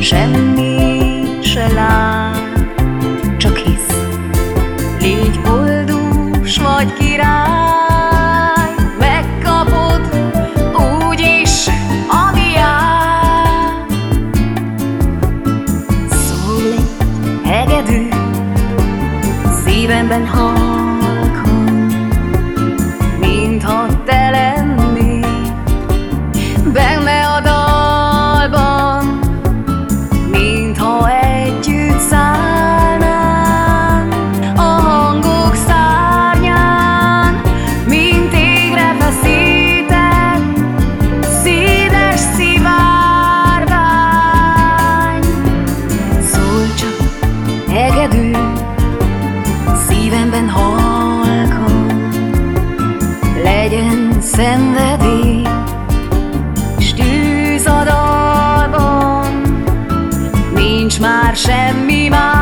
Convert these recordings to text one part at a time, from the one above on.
semmi se lát, csak hisz. Légy boldog, vagy király, megkapod úgyis, ami jár. Szól egy hegedű, szívemben halkan, legyen szenvedély, s tűz a dalban, nincs már semmi más,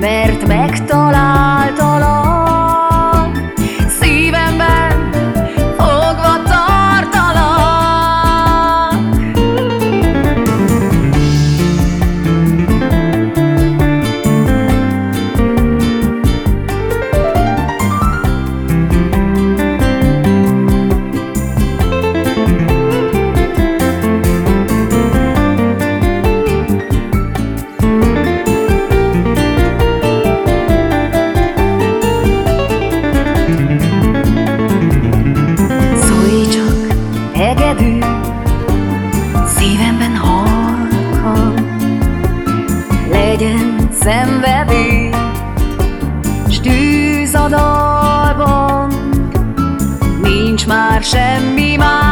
mert megtaláltalak, szívemben halkan, legyen szenvedély, s tűz a dalban, nincs már semmi más,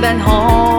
been home.